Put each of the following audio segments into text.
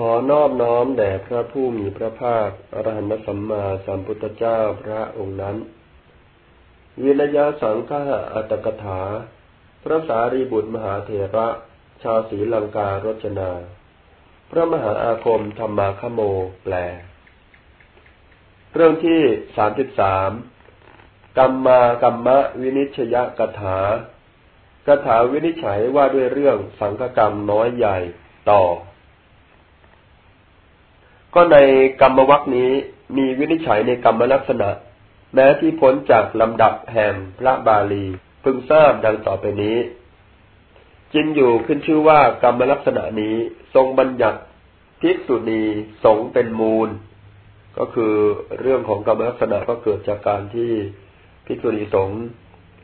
ขอนอบน้อมแด่พระผู้มีพระภาคอรหันตสัมมาสัมพุทธเจ้าพระองค์นั้น วินยาสังฆะอัตกถา พระสารีบุตรมหาเถระ ชาวศรีลังการจนา พระมหาอาคมธรรมาคโมแปล เรื่องที่สามสิบสามกรรมากรรมะวินิชยกถากถาวินิจฉัยว่าด้วยเรื่องสังฆกรรมน้อยใหญ่ต่อ ก็ในกรรมวักนี้มีวินิจฉัยในกรรมลักษณะ แม้ที่พ้นจากลำดับแห่งพระบาลี พึงทราบดังต่อไปนี้จินอยู่ขึ้นชื่อว่ากรรมลักษณะนี้ทรงบัญญัติภิกษุณีสงเป็นมูล ก็คือเรื่องของกรรมลักษณะก็เกิดจากการที่ภิกษุณีสง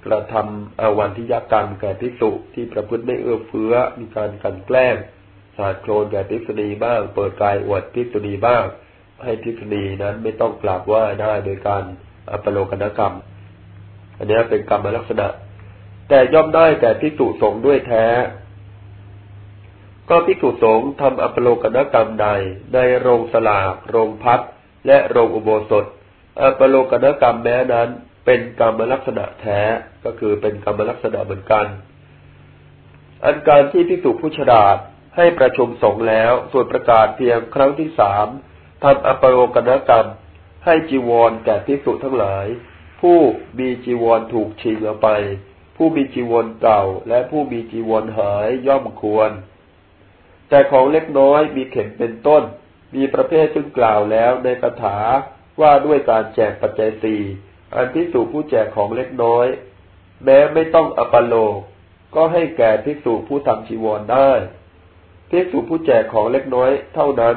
กระทำอาวันทิยกรรมแก่ภิกษุที่ประพฤติไม่เอื้อเฟื้อมีการกันแกล้ง สาดโคลนแก่ภิกษุณีบ้าง เปิดกายอวดภิกษุณีบ้าง ให้ภิกษุณีนั้นไม่ต้องกราบไหว้ได้โดยการอปโลกนกรรม อันนี้เป็นกรรมลักษณะ แต่ย่อมได้แก่ภิกษุสงฆ์ด้วยแท้ ก็ภิกษุสงฆ์ทำอปโลกนกรรมใด ในโรงสลากโรงพัดและโรงอุโบสถอปโลกนกรรมแม้นั้น เป็นกรรมลักษณะแท้ก็คือเป็นกรรมลักษณะเหมือนกัน อันการที่พิสุผู้ฉลาด ให้ประชุมสงฆ์แล้ว ส่วนประกาศเพียงครั้งที่สามทำอปโรกนกรรม ให้จีวรแก่พิสุทั้งหลาย ผู้มีจีวรถูกชิงเอาไป ผู้มีจีวรเก่า และผู้มีจีวรหายย่อมควร แต่ของเล็กน้อยมีเข็มเป็นต้น มีประเภทซึ่งกล่าวแล้วในคาถาว่าด้วยการแจกปัจจัยสี่อันพิสูผู้แจกของเล็กน้อย แม้ไม่ต้องอปโลกก็ให้แก่พิสูผู้ทำชีวรได้ พิสูผู้แจกของเล็กน้อยเท่านั้น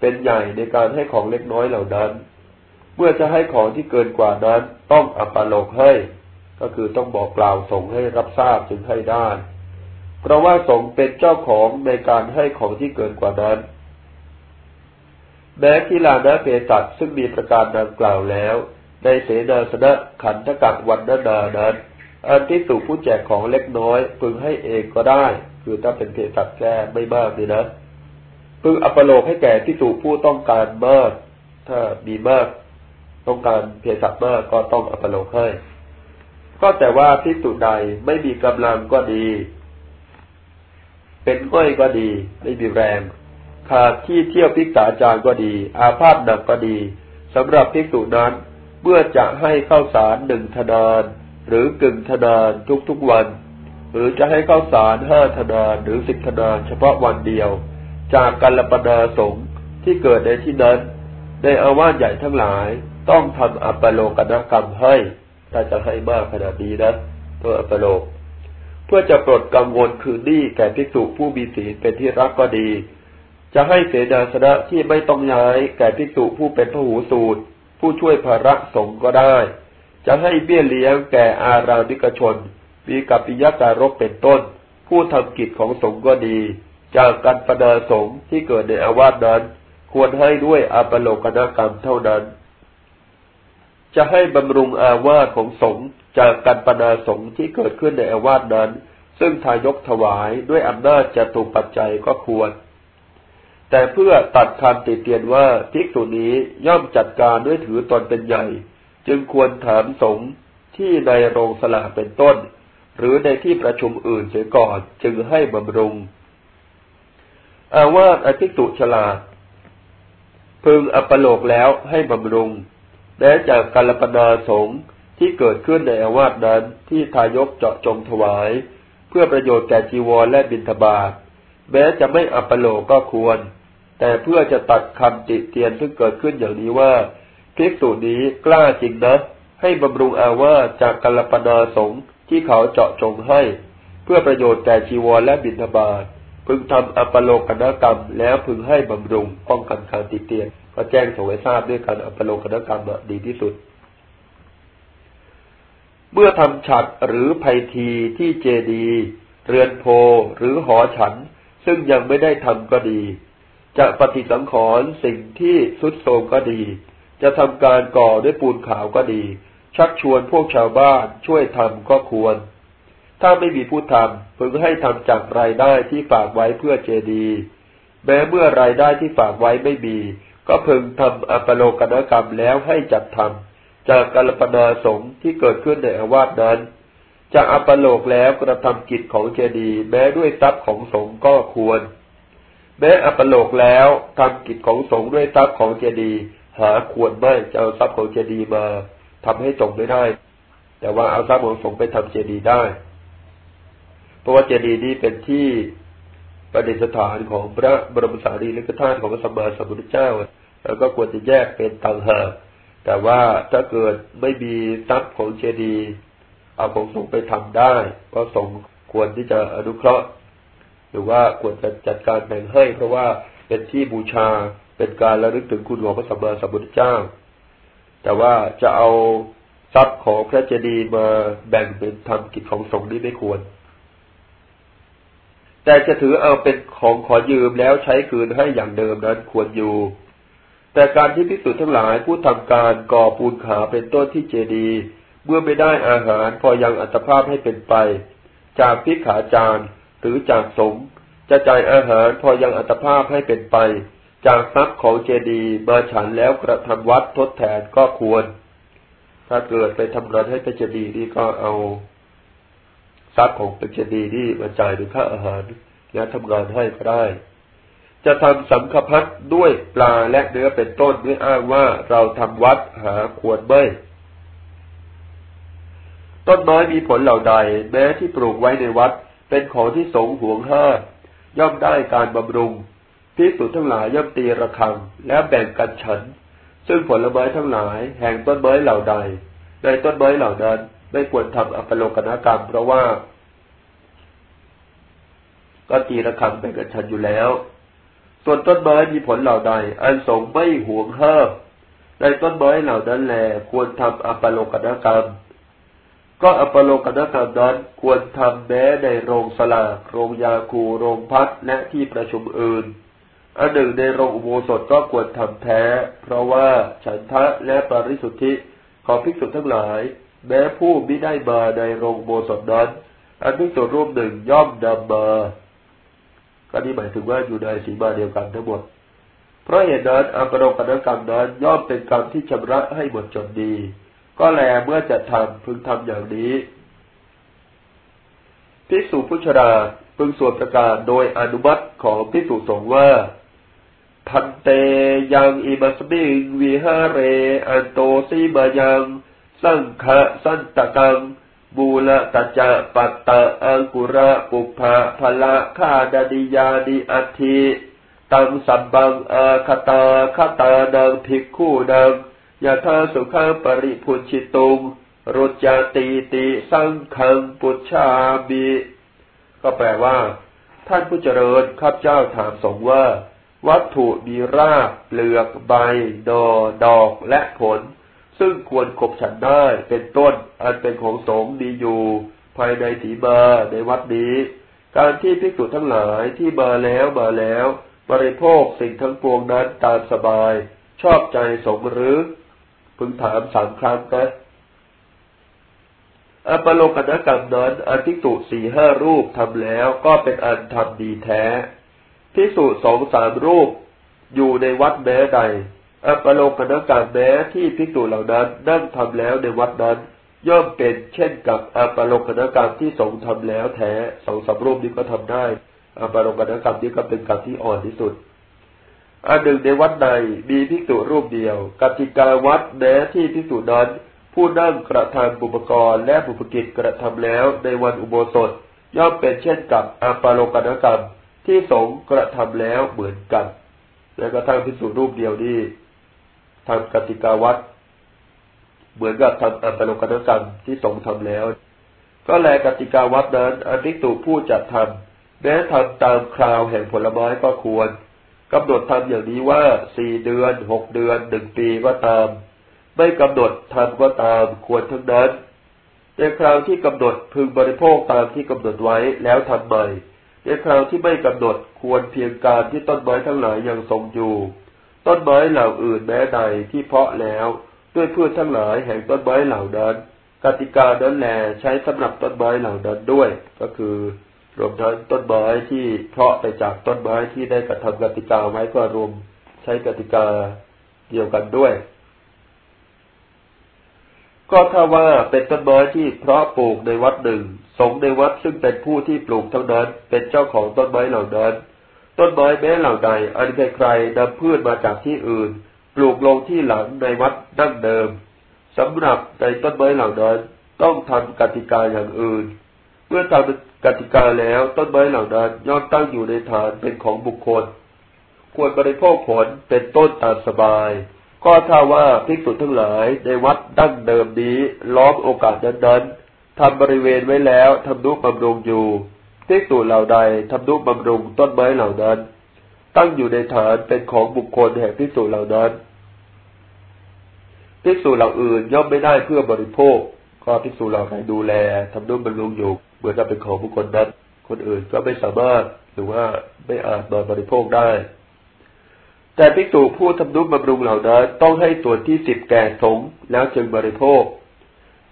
เป็นใหญ่ในการให้ของเล็กน้อยเหล่านั้น เมื่อจะให้ของที่เกินกว่านั้น ต้องอปโลกให้ ก็คือต้องบอกกล่าวส่งให้รับทราบจึงให้ได้ เพราะว่าสงเป็นเจ้าของในการให้ของที่เกินกว่านั้น แม้กีฬานะเภสัชซึ่งมีประการดังกล่าวแล้ว ในเสนาสนะขันธกักวันนานานั้นอันที่สุผู้แจกของเล็กน้อยพึงให้เองก็ได้ คือถ้าเป็นเภสัชแก้ไม่มากนี่นะพึงอัปโลกให้แก่ที่สุผู้ต้องการมาก ถ้ามีมาก ต้องการเภสัชมากก็ต้องอัปโลกให้ ก็แต่ว่าที่สุใดไม่มีกำลังก็ดี เป็นก้อยก็ดี ไม่มีแรง ขาดที่เที่ยวพิกษาจารก็ดี อาพาธหนักก็ดีสำหรับภิกษุนั้นเมื่อจะให้เข้าสารหนึ่งธนานหรือกึ่งธนานทุกๆวัน หรือจะให้ข้าวสารห้าธนาหรือสิบธนาเฉพาะวันเดียว จากกัลปนาสงที่เกิดในที่นั้น ในอาวาสใหญ่ทั้งหลายต้องทำอัปโลกนกรรมให้ ถ้าจะให้มากขนาดนี้นะตัวอัปโลก เพื่อจะปลดกังวลคืนนี้แก่ภิกษุผู้มีศีลเป็นที่รักก็ดี จะให้เสนาสนะที่ไม่ต้องย้ายแก่ภิกษุผู้เป็นพหูสูตร ผู้ช่วยภาระสงก็ได้ จะให้เบี้ยเลี้ยงแก่อารามิกชน มีกัปปิยการบเป็นต้น ผู้ทำกิจของสงฆ์ก็ดี จากการปนาสงฆ์ที่เกิดในอาวาสนั้น ควรให้ด้วยอาปโลกนกรรมเท่านั้น จะให้บำรุงอาวาสของสงฆ์จากการปนาสงฆ์ที่เกิดขึ้นในอาวาสนั้น ซึ่งทายกถวายด้วยอำนาจจะถูกปัจจัยก็ควรแต่เพื่อตัดคำติเตียนว่าภิกษุนี้ย่อมจัดการด้วยถือตนเป็นใหญ่ จึงควรถามสงฆ์ที่ในโรงสลาเป็นต้น หรือในที่ประชุมอื่นเสียก่อนจึงให้บำรุง อาวาสอภิกษุฉลาด พึงอัปโลกแล้วให้บำรุงแม้จากกาลปนาสงที่เกิดขึ้นในอาวาสนั้นที่ทายกเจาะจงถวาย เพื่อประโยชน์แก่จีวรและบิณฑบาตแม้จะไม่อัปโลกก็ควร แต่เพื่อจะตัดคำติเตียนซึ่งเกิดขึ้นอย่างนี้ว่าภิกษุนี้กล้าจริงนะ ให้บำรุงอาวาสจากกัลปนาสง ที่เขาเจาะจงให้ เพื่อประโยชน์แก่ชีวรและบิณฑบาตพึงทำอัปโลกนกรรม แล้วพึงให้บำรุงป้องกันการติเตียนก็แจ้งสวยทราบด้วยการอัปโลกนกรรมดีที่สุด เมื่อทำฉัดหรือไพทีที่เจดี เรือนโพหรือหอฉัน ซึ่งยังไม่ได้ทำก็ดี จะปฏิสังขรณ์สิ่งที่สุดโทมก็ดี จะทำการก่อด้วยปูนขาวก็ดี ชักชวนพวกชาวบ้านช่วยทำก็ควร ถ้าไม่มีผู้ทำพึงให้ทำจากรายได้ที่ฝากไว้เพื่อเจดีแม้เมื่อรายได้ที่ฝากไว้ไม่มี ก็พึงทำอัปโลกนกรรมแล้วให้จัดทำจากกัลปนาสงที่เกิดขึ้นในอาวาสนั้นจะอัปโลกแล้วกระทำกิจของเจดีย์แม้ด้วยทรัพย์ของสงก็ควร แม้อัปโลกแล้วทำกิจของสงด้วยทรัพย์ของเจดีย์หาควรไม่จะเอาทรัพย์ของเจดีย์มา ทำให้สงไม่ได้ แต่ว่าเอาทรัพย์ของสงฆ์ไปทำเจดีย์ได้ เพราะว่าเจดีย์นี้เป็นที่ประดิษฐานของพระบรมสารีริกธาตุของพระสัมมาสัมพุทธเจ้า แล้วก็ควรจะแยกเป็นต่างหากแต่ว่าถ้าเกิดไม่มีทรัพย์ของเจดีย์เอาของสงไปทำได้ ก็สงควรที่จะอนุเคราะห์ หรือว่าควรจะจัดการแบ่งให้ เพราะว่าเป็นที่บูชาเป็นการระลึกถึงคุณของพระสัมมาสัมพุทธเจ้า แต่ว่าจะเอาทรัพย์ของพระเจดีย์มาแบ่งเป็นทำกิจของสงฆ์นี้ไม่ควร แต่จะถือเอาเป็นของขอยืมแล้วใช้คืนให้อย่างเดิมนั้นควรอยู่ แต่การที่พิสูจน์ทั้งหลายผู้ทำการก่อปูนขาเป็นต้นที่เจดีย์เมื่อไม่ได้อาหารพอยังอัตภาพให้เป็นไป จากพิขาจารหรือจากสงจะจ่ายอาหารพอยังอัตภาพให้เป็นไป จากทรัพย์ของเจดีย์มาฉันแล้วกระทำวัดทดแทนก็ควร ถ้าเกิดไปทำงานให้เป็นเจดีนี่ก็เอาทรัพย์ของเป็นเจดีนี่มาจ่ายเป็นค่าอาหารแล้วทำงานให้ก็ได้ จะทำสังฆพัดด้วยปลาและเนื้อเป็นต้นด้วยอ้างว่าเราทำวัดหาควรไม่ต้นไม้มีผลเหล่าใด แม้ที่ปลูกไว้ในวัด เป็นของที่สงห่วงห้าย่อมได้การบำรุง ที่สุทั้งหลายย่อมตีระฆัง แล้วแบ่งกันฉัน ซึ่งผลไม้ทั้งหลาย แห่งต้นไม้เหล่าใด ในต้นไม้เหล่านั้น ไม่ควรทำอัปโลกนกรรม เพราะว่า ก็ตีระฆังแบ่งกันฉันอยู่แล้ว ส่วนต้นไม้มีผลเหล่าใด อันสงไม่ห่วงห้ามในต้นไม้เหล่านั้นแล ควรทำอัปโลกนกรรม ก็อปโลกนกรรมนั้นควรทำแม้ในโรงสลากโรงยาคูโรงพัดและที่ประชุมอื่น อันหนึ่งในโรงอุโบสถก็ควรทำแท้ เพราะว่าฉันทะและปริสุทธิของภิกษุทั้งหลาย แม้ผู้ไม่ได้มาในโรงอุโบสถนั้น อันภิกษุรูปหนึ่งย่อมนำมาก็นี่หมายถึงว่าอยู่ในสีมาเดียวกันทั้งหมด เพราะเหตุนั้นอัปโลกนกรรมนั้นย่อมเป็นกรรมที่ชำระให้หมดจดดี ก็แลเมื่อจะทำพึงทำอย่างนี้พิสูจผู้ชราพึงสวดประกาศโดยอนุมัติของพิสูจสงฆ์ว่า พันเตยังอิมัสบิงวิหาเร อันโตสีมายังสังฆะสันตะกังบูละตัจะปัตตะอังกุระปุภะพละคาดาดิยาดิอัติตังสัมบังอาคตาคตานังภิกขุนังยะทาสุขังปริพุชิตุงรุจาติติสังขังปุชาบิก็แปลว่า ท่านผู้เจริญข้าพเจ้าถามสงว่า วัตถุมีรากเปลือกใบดอดอกและผล ซึ่งควรขบฉันได้เป็นต้น อันเป็นของสงมีอยู่ ภายในถีมาในวัดนี้ การที่ภิกษุทั้งหลายที่มาแล้วมาแล้ว บริโภคสิ่งทั้งปวงนั้นตามสบาย ชอบใจสงหรือพึงถามสามครั้งนะอปโลกนกรรมนั้นอันทิสุสี่ห้ารูปทำแล้วก็เป็นอันทำดีแท้ พิสุสองสามรูปอยู่ในวัดแม้ใดอปโลกนกรรมแม้ที่พิสุเหล่านั้นนั่งทำแล้วในวัดนั้น ย่อมเป็นเช่นกับอปโลกนกรรมที่สงทำแล้วแท้สองสามรูปนี้ก็ทำได้อปโลกนกรรมนี้ก็เป็นกรรมที่อ่อนที่สุดอันหนึ่งในวัดใดมีภิกษุรูปเดียวกติกาวัดแม้ที่ภิกษุนั้น ผู้นั่งกระทำบุปกรณ์และบุปกิจกระทำแล้วในวันอุโบสถ ย่อมเป็นเช่นกับอาปโลกนกรรม ที่สงกระทำแล้วเหมือนกัน และก็ทั้งภิกษุรูปเดียวนี้ทำกติกาวัดเหมือนกับทำอาปาโลกนกรรมที่สงทำแล้ว ก็แลกติกาวัดนั้นอภิกษุผู้จัดทำแม้ทำตามคราวแห่งผลไม้ก็ควรกำหนดทำอย่างนี้ว่าสี่เดือนหกเดือนหนึ่งปีก็ตาม ไม่กำหนดทำก็ตามควรทั้งนั้น ในคราวที่กำหนดพึงบริโภคตามที่กำหนดไว้แล้วทำใหม่ ในคราวที่ไม่กำหนดควรเพียงการที่ต้นไม้ทั้งหลายยังทรงอยู่ ต้นไม้เหล่าอื่นแม้ใดที่เพาะแล้วด้วยพืชทั้งหลายแห่งต้นไม้เหล่านั้นกติกานั้นแลใช้สำหรับต้นไม้เหล่านั้นด้วย ก็คือรวมทั้งต้นไม้ที่เพาะไปจากต้นไม้ที่ได้กระทำกติกาไว้ก็รวมใช้กติกาเดียวกันด้วย ก็ถ้าว่าเป็นต้นไม้ที่เพาะปลูกในวัดหนึ่ง สงในวัดซึ่งเป็นผู้ที่ปลูกเท่านั้น เป็นเจ้าของต้นไม้เหล่านั้น ต้นไม้แม้เหล่าใดอันใครๆนำพืชมาจากที่อื่น ปลูกลงที่หลังในวัดดั้งเดิมสำหรับในต้นไม้เหล่านั้นต้องทำกติกาอย่างอื่น เมื่อทำกติกาแล้วต้นไม้เหล่านั้นย่อมตั้งอยู่ในฐานเป็นของบุคคล ควรบริโภคผลเป็นต้นตามสบาย ก็ถ้าว่าภิกษุทั้งหลายในวัดดั้งเดิมนี้ล้อมโอกาสนั้นๆทำบริเวณไว้แล้วทำนุบำรุงอยู่ภิกษุเหล่าใดทำนุบำรุงต้นไม้เหล่านั้น ตั้งอยู่ในฐานเป็นของบุคคลแห่งภิกษุเหล่านั้นภิกษุเหล่าอื่นย่อมไม่ได้เพื่อบริโภค ก็ภิกษุเหล่าใดดูแลทำนุบำรุงอยู่เหมื่อจะเป็นของบุคคลนั้น คนอื่นก็ไม่สามารถหรือว่าไม่อาจมาบริโภคได้ แต่ภิกษุผู้ทำนุบำรุงเหล่านั้นต้องให้ส่วนที่สิบแก่สงแล้วจึงบริโภค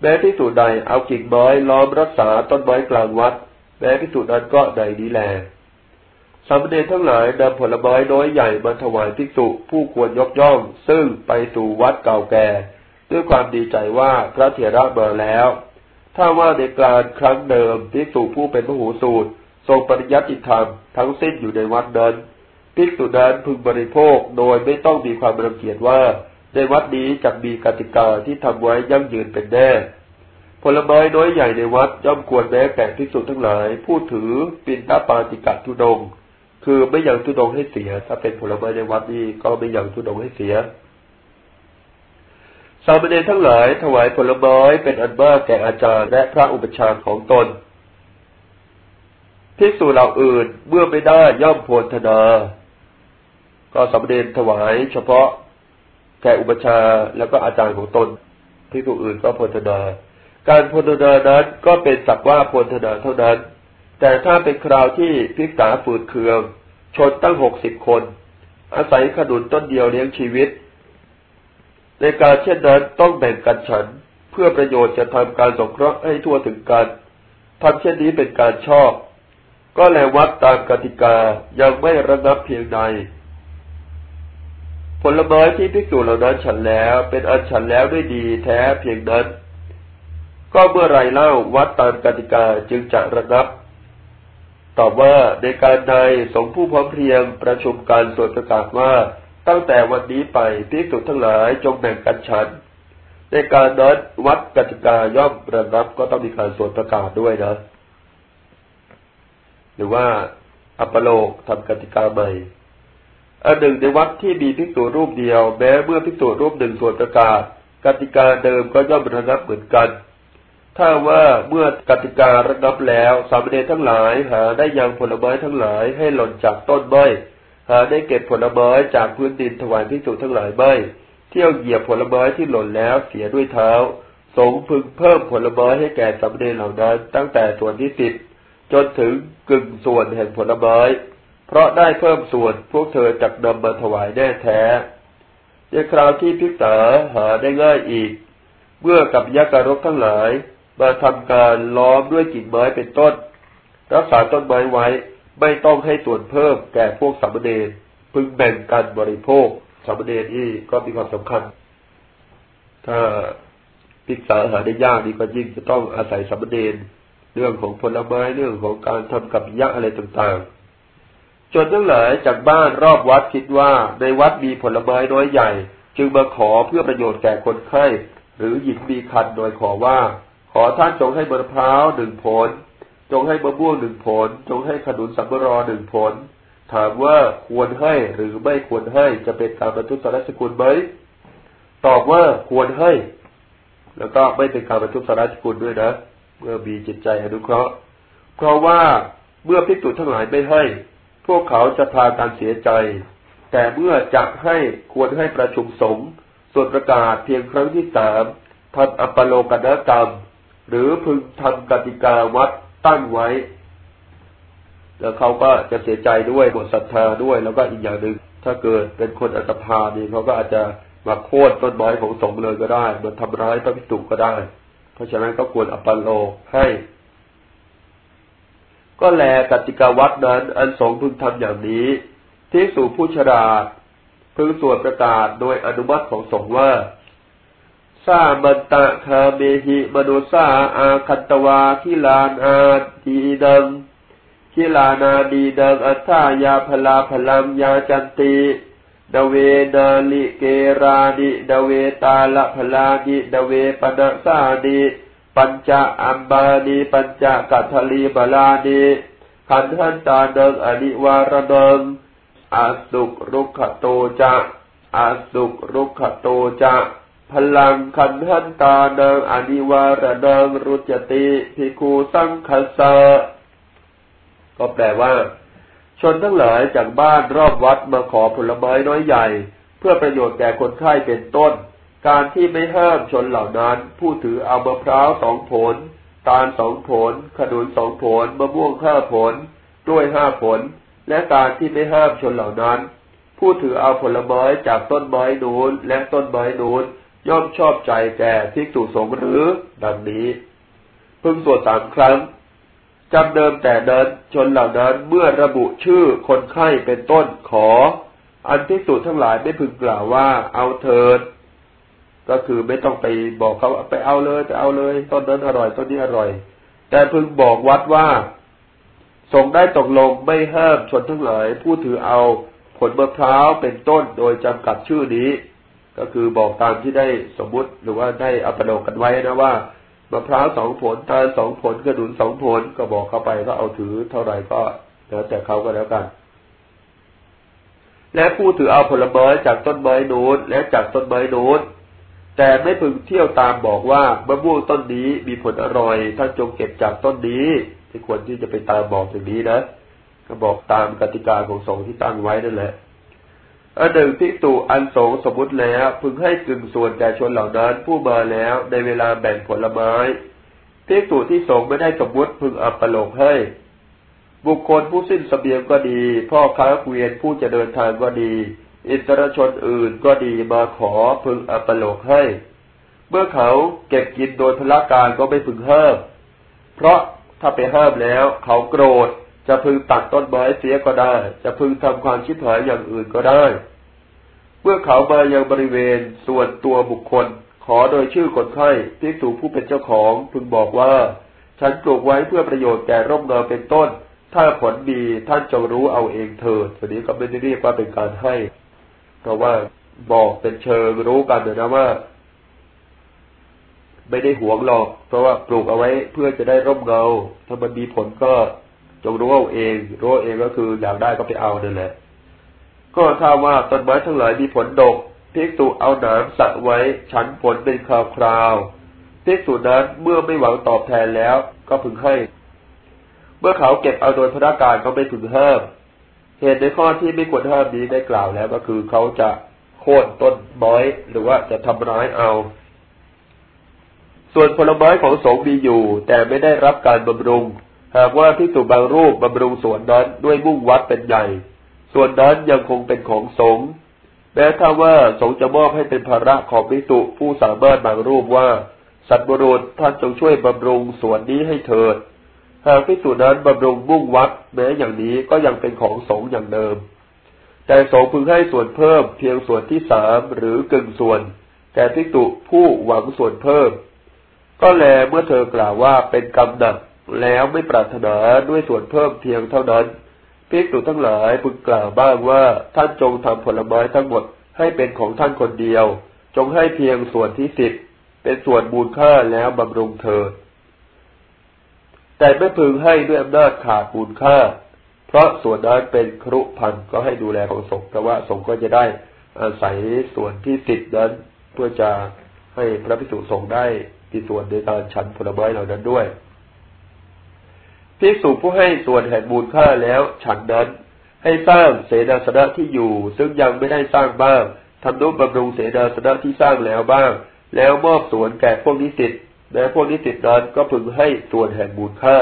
แม้ภิกษุใดเอากิ่งไม้ล้อมรักษาต้นไม้กลางวัด แม้ภิกษุนั้นก็ใดนี้แลสามเณรทั้งหลายนำผลไม้น้อยใหญ่มาถวายภิกษุผู้ควรยกย่อง ซึ่งไปสู่วัดเก่าแก่ ด้วยความดีใจว่าพระเถระมาแล้ว ถ้าว่าในการครั้งเดิมภิกษุผู้เป็นพระหูสูตรทรงปริยัติธรรมทั้งสิ้นอยู่ในวัดนั้น ภิกษุนั้นพึงบริโภคโดยไม่ต้องมีความรังเกียจว่า ในวัดนี้จะมีกติกาที่ทำไว้ยั่งยืนเป็นแน่ผลไม้น้อยใหญ่ในวัดย่อมควรแม้แก่ภิกษุทั้งหลาย ผู้ถือปินตาปาติกัตุดง คือไม่ยังทุดงให้เสีย ถ้าเป็นผลไม้ในวัดนี้ก็ไม่ยังทุดงให้เสียสามเณรทั้งหลายถวายผลไม้เป็นอันมากแก่อาจารย์และพระอุปชาของตนพิสูจเหล่าอื่นเมื่อไม่ได้ย่อมโพธนา ก็สามเณรถวายเฉพาะแก่อุปชาแล้วก็อาจารย์ของตนพิสูจอื่นก็โพธนา การโพธนานั้นก็เป็นสักว่าโพธนาเท่านั้น แต่ถ้าเป็นคราวที่พิกษาฝืดเคือง ชนตั้งหกสิบคน อาศัยขนุนต้นเดียวเลี้ยงชีวิต ในการเช่นนั้นต้องแบ่งกันฉัน เพื่อประโยชน์จะทำการสงเคราะห์ให้ทั่วถึงกันทำเช่นนี้เป็นการชอบ ก็แลวัดตามกติกายังไม่ระงับเพียงใด ผลไม้ที่พิกษุเหล่านั้นฉันแล้ว เป็นอันฉันแล้วด้วยดีแท้เพียงนั้น ก็เมื่อไรเล่าวัดตามกติกาจึงจะระงับตอบว่าในการใดสงผู้พร้อมเพรียงประชุมการสวดประกาศว่าตั้งแต่วันนี้ไปพิสุทั้งหลายจงแบ่งกันฉัน ในการนั้นวัดกติกาย่อมระงับก็ต้องมีการสวดประกาศด้วยนะ หรือว่าอัปโลกทำกติกาใหม่ อันหนึ่งในวัดที่มีพิสูรูปเดียวแม้เมื่อพิสูรูปหนึ่งสวดประกาศกติกาเดิมก็ย่อมระงับเหมือนกัน ถ้าว่าเมื่อกติการะงับแล้ว สามเณรทั้งหลายหาได้ยังผลไม้ทั้งหลายให้หล่นจากต้นไม้หาได้เก็บผลไม้จากพื้นดินถวายพิสูจทั้งหลายไม่เที่ยวเหยียบผลไม้ที่หล่นแล้วเสียด้วยเท้า สงพึงเพิ่มผลไม้ให้แก่สามเณรเหล่านั้นตั้งแต่ส่วนที่สิบจนถึงกึ่งส่วนแห่งผลไม้ เพราะได้เพิ่มส่วนพวกเธอจักนำมาถวายแน่แท้ในคราวที่พิกษาหาได้ง่ายอีก เมื่อกับยักษ์กรกทั้งหลายมาทำการล้อมด้วยกิ่งไม้เป็นต้น รักษาต้นไม้ไว้ไม่ต้องให้ส่วนเพิ่มแก่พวกสามเณรพึงแบ่งกันบริโภคสามเณรนี่ก็มีความสำคัญ ถ้าพิกษาหาได้ยากนี่ก็ยิ่งจะต้องอาศัยสามเณรเรื่องของผลไม้เรื่องของการทำกับยักษ์อะไรต่างๆ จนทั้งหลายจากบ้านรอบวัดคิดว่าในวัดมีผลไม้น้อยใหญ่ จึงมาขอเพื่อประโยชน์แก่คนไข้ หรือหญิงมีคันโดยขอว่า ขอท่านจงให้มะพร้าวหนึ่งผล จงให้มะม่วงหนึ่งผล จงให้ขนุนสัมบรอหนึ่งผล ถามว่าควรให้หรือไม่ควรให้จะเป็นการบรรทุสารสกุลไหมตอบว่าควรให้ แล้วก็ไม่เป็นการบรรทุสารสกุลด้วยนะเมื่อมีจิตใจอนุเคราะห์ เพราะว่าเมื่อพิจุทั้งหลายไม่ให้ พวกเขาจะพาการเสียใจ แต่เมื่อจะให้ควรให้ประชุมสงฆ์ส่วนประกาศเพียงครั้งที่สามทำอัปโลกนกรรม หรือพึงทำกติกาวัดตั้งไว้ แล้วเขาก็จะเสียใจด้วยหมดศรัทธาด้วย แล้วก็อีกอย่างหนึ่งถ้าเกิดเป็นคนอัตภานี่เขาก็อาจจะมาโค่นต้นไม้ของสงฆ์เลยก็ได้มาทำร้ายพระพิสุก็ได้ เพราะฉะนั้นก็ควรอัปโลให้ ก็แลกติกาวัดนั้นอันสงพึงทำอย่างนี้ ที่สู่ผู้ชราพึงสวดประกาศโดยอนุมัติของสงฆ์ว่าซามันตะคาเมหิมโนซาอาคันตวาคิลานาดีดังคิลานาดีดังอัฏฐายาพลาพลังยาจันติดเวนาลิเกราดิดเวตาละพลาดิดเวปนะสาดิ ปัญจอัมบานีปัญจกัทลีบาลานีขันทันตาเดิงอนิวารเดิงอาสุกรุขโตจะอาสุกรุขโตจะพลังขันทันตาเดิงอนิวารเดิงรุจติพิคูสังคสะก็แปลว่า ชนทั้งหลายจากบ้านรอบวัดมาขอผลไม้น้อยใหญ่ เพื่อประโยชน์แก่คนไข้เป็นต้น การที่ไม่ห้ามชนเหล่านั้น ผู้ถือเอามะพร้าวสองผล ตาลสองผล ขนุนสองผล มะม่วงห้าผล กล้วยห้าผล และการที่ไม่ห้ามชนเหล่านั้น ผู้ถือเอาผลไม้จากต้นไม้นู้นและต้นไม้นู้นย่อมชอบใจแก่ทิกตุสงหรือ ดังนี้ พึงสวดสามครั้งจำเดิมแต่นั้นชนเหล่านั้นเมื่อระบุชื่อคนไข้เป็นต้นขอ อันที่สุทั้งหลายไม่พึงกล่าวว่า เอาเถิด ก็คือไม่ต้องไปบอกเขาไปเอาเลยไปเอาเลยต้นนั้นอร่อยต้นนี้อร่อย แต่พึงบอกวัดว่าส่งได้ตกลงไม่ห้ามชนทั้งหลายผู้ถือเอาผลมะพร้าวเป็นต้นโดยจำกัดชื่อนี้ ก็คือบอกตามที่ได้สมมุติหรือว่าได้อัปโลกกันไว้นะว่ามะพร้าวสองผลตาลสองผลกระดุนสองผลก็บอกเข้าไปก็เอาถือเท่าไหร่ก็แล้วแต่เขาก็แล้วกัน และผู้ถือเอาผลไม้จากต้นไม้โน้นและจากต้นไม้โน้น แต่ไม่พึงเที่ยวตามบอกว่ามะม่วงต้นนี้มีผลอร่อยท่านจงเก็บจากต้นนี้ที่ควรที่จะไปตามบอกอย่างนี้นะก็บอกตามกติกาของสงฆ์ที่ตั้งไว้นั่นแหละอันหนึ่งพิกตุอันสงสมมติแล้ว พึงให้กึ่งส่วนแก่ชนเหล่านั้นผู้มาแล้วในเวลาแบ่งผลไม้พิกตุที่สงไม่ได้สมมติพึงอัปโลกให้ บุคคลผู้สิ้นสเสบียงก็ดี พ่อค้าเกวียนผู้จะเดินทางก็ดี อิสรชนอื่นก็ดีมาขอพึงอัปโลกให้ เมื่อเขาเก็บกินโดยพละการก็ไม่พึงห้ามเพราะถ้าไปห้ามแล้ว เขาโกรธจะพึงตัดต้นไม้เสียก็ได้ จะพึงทำความชิบหายอย่างอื่นก็ได้ เมื่อเขามายังบริเวณส่วนตัวบุคคล ขอโดยชื่อคนไข้พิกษุผู้เป็นเจ้าของพึงบอกว่า ฉันปลูกไว้เพื่อประโยชน์แก่ร่มเงาเป็นต้น ถ้าผลดีท่านจงรู้เอาเองเถิดวันนี้ก็ไม่ได้เรียกว่าเป็นการให้ เพราะว่าบอกเป็นเชิงรู้กันนะว่า ไม่ได้หวงหรอก เพราะว่าปลูกเอาไว้เพื่อจะได้ร่มเงา ถ้ามันมีผลก็จงรู้เอาเอง รู้เองก็คืออยากได้ก็ไปเอานั่นแหละ ก็ถ้าว่าต้นไม้ทั้งหลายมีผลดกพิกตุเอาหนามสะไว้ฉันผลเป็นคราวคราวพิกตุนั้นเมื่อไม่หวังตอบแทนแล้ว ก็พึงให้ เมื่อเขาเก็บเอาโดยพนักการก็ไม่พึงห้าม เหตุในข้อที่ไม่ควรห้ามนี้ได้กล่าวแล้ว ก็คือเขาจะโค่นต้นไม้หรือว่าจะทำร้ายเอา ส่วนผลไม้ของสงมีอยู่ แต่ไม่ได้รับการบำรุง หากว่าพิสุบางรูปบำรุงส่วนนั้นด้วยมุ่งวัดเป็นใหญ่ส่วนนั้นยังคงเป็นของสงแม้ถ้าว่าสงจะมอบให้เป็นภาระของพิสุผู้สามารถบางรูปว่า สัตว์บรุษท่านจงช่วยบำรุงสวนนี้ให้เถิด หากพิสุนั้นบำรุงมุ่งวัดแม้อย่างนี้ก็ยังเป็นของสงอย่างเดิม แต่สงพึงให้ส่วนเพิ่มเพียงส่วนที่สามหรือกึ่งส่วน แก่พิสุผู้หวังส่วนเพิ่ม ก็แลเมื่อเธอกล่าวว่าเป็นกรรมหนักแล้วไม่ปรารถนาด้วยส่วนเพิ่มเพียงเท่านั้นภิกษุทั้งหลายพึงกล่าวบ้างว่าท่านจงทำผลไม้ทั้งหมดให้เป็นของท่านคนเดียว จงให้เพียงส่วนที่สิบเป็นส่วนบูญค่าแล้วบำรุงเถิด แต่ไม่พึงให้ด้วยอำนาจขาดบูญค่า เพราะส่วนนั้นเป็นครุพันก็ให้ดูแลของสงฆ์เพราะว่าสงฆ์ก็จะได้อาศัยส่วนที่สิบนั้นเพื่อจะให้พระภิกษุสงฆ์ได้ที่ส่วนในการฉันผลไม้เหล่านั้นด้วยภิกษุผู้ให้ส่วนแห่งมูลค่าแล้วฉันนั้น ให้สร้างเสนาสนะที่อยู่ ซึ่งยังไม่ได้สร้างบ้างทำนุบำรุงเสนาสนะที่สร้างแล้วบ้าง แล้วมอบส่วนแก่พวกนิสิต แม้พวกนิสิตนั้นก็พึงให้ส่วนแห่งมูลค่า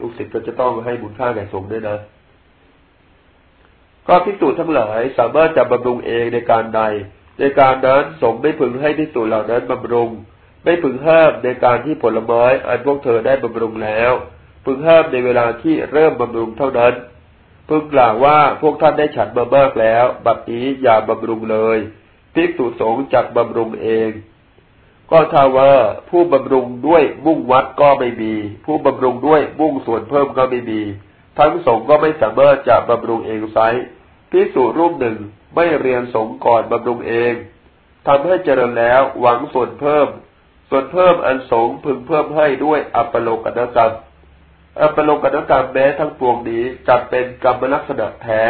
ลูกศิษย์ก็จะต้องให้มูลค่าแก่สงฆ์ด้วยนะ ก็พิสูจทั้งหลายสามารถจะบำรุงเองในการใด ในการนั้นสงฆ์ไม่พึงให้พิสูจเหล่านั้นบำรุง ไม่พึงห้ามในการที่ผลไม้อันพวกเธอได้บำรุงแล้ว พึงห้ามในเวลาที่เริ่มบำรุงเท่านั้นพึงกล่าวว่าพวกท่านได้ฉันมามากแล้ว บัดนี้อย่าบำรุงเลยภิกษุสงฆ์จักบำรุงเอง ก็ถ้าว่าผู้บำรุงด้วยมุ่งวัดก็ไม่มี ผู้บำรุงด้วยมุ่งส่วนเพิ่มก็ไม่มี ทั้งสงก็ไม่สามารถจะบำรุงเองไซภิกษุรูปหนึ่งไม่เรียนสงก่อนบำรุงเองทำให้เจริญแล้วหวังส่วนเพิ่ม ส่วนเพิ่มอันสงพึงเพิ่มให้ด้วยอัปโลกนกรรมอัปโลกนกรรมแม้ทั้งปวงนี้จัดเป็นกรรมลักษณะแท้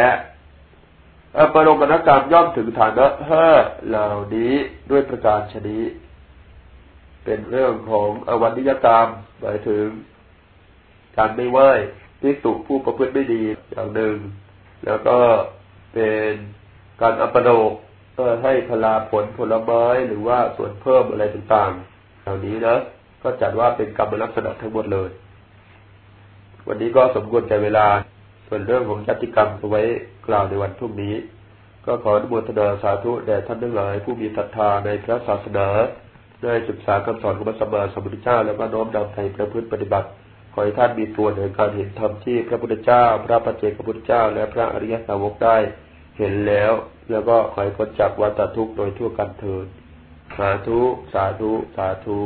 อัปโลกนกรรมย่อมถึงฐานะห้าเหล่านี้ด้วยประการชนิด เป็นเรื่องของอวันิยกรรมหมายถึงการไม่ไหวพิสุผู้ประพฤติไม่ดีอย่างหนึ่ง แล้วก็เป็นการอัปโลกก็ให้พลาผลผลไม้หรือว่าส่วนเพิ่มอะไรต่างๆเหล่านี้นะก็จัดว่าเป็นกรรมลักษณะทั้งหมดเลย วันนี้ก็สมควรแก่เวลา ส่วนเรื่องของจัติกรรมเอาไว้กล่าวในวันพรุ่งนี้ ก็ขออนุโมทนาสาธุแด่ท่านทั้งหลายผู้มีศรัทธาในพระศาสนา ได้ศึกษาคำสอนของพระสัมมาสัมพุทธเจ้าแล้วก็น้อมนำไปประพฤติปฏิบัติ ขอให้ท่านมีตัวในการเห็นธรรมที่พระพุทธเจ้า พระปัจเจกพุทธเจ้า และพระอริยสาวกได้เห็นแล้ว แล้วก็ขอให้พ้นจากวัฏทุกข์โดยทั่วกันเถิดสาธุ สาธุ สาธุ